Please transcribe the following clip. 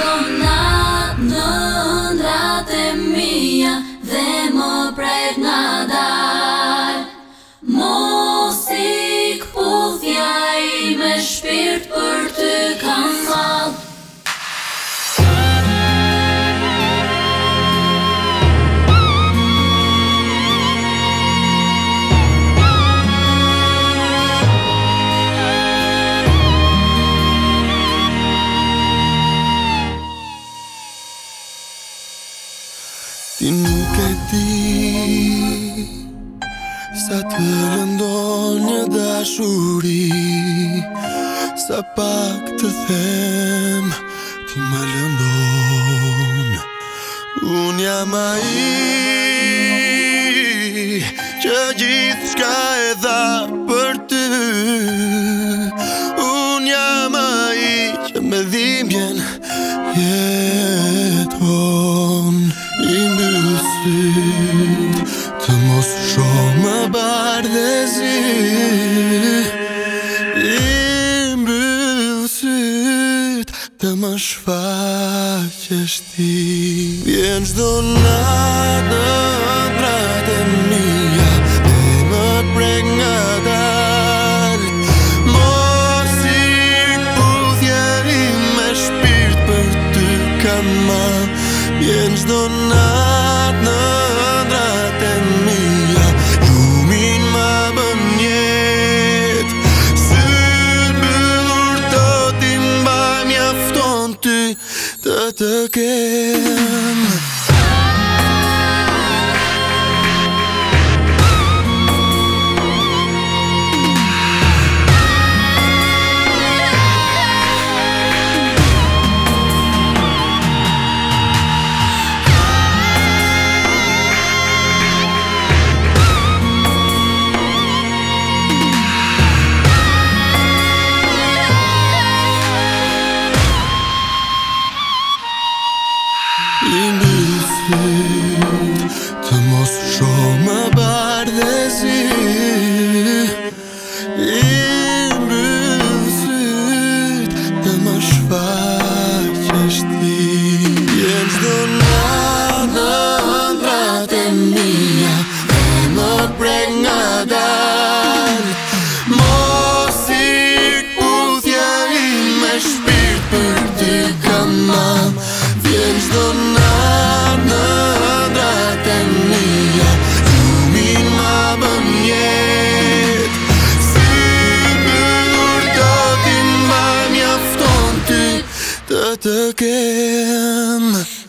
sonat në ndrat e mija dhe më pret nga dal Mos i këpudhja i me shpirt për të Ti nuk e ti Sa të lëndon një dashuri Sa pak të them Ti më lëndon Unë jam a i Që gjithë shka e dha për ty Unë jam a i Që me dhimjen Yeah të më shfaqesh ti Vjen qdo natë në pratë e mija Dhe më të prek nga dalë Mosi këpudhja i me shpirt për ty ty të të kemë Mos shumë e I më rëzit Dë më shvaqështi Kje më shumë e again.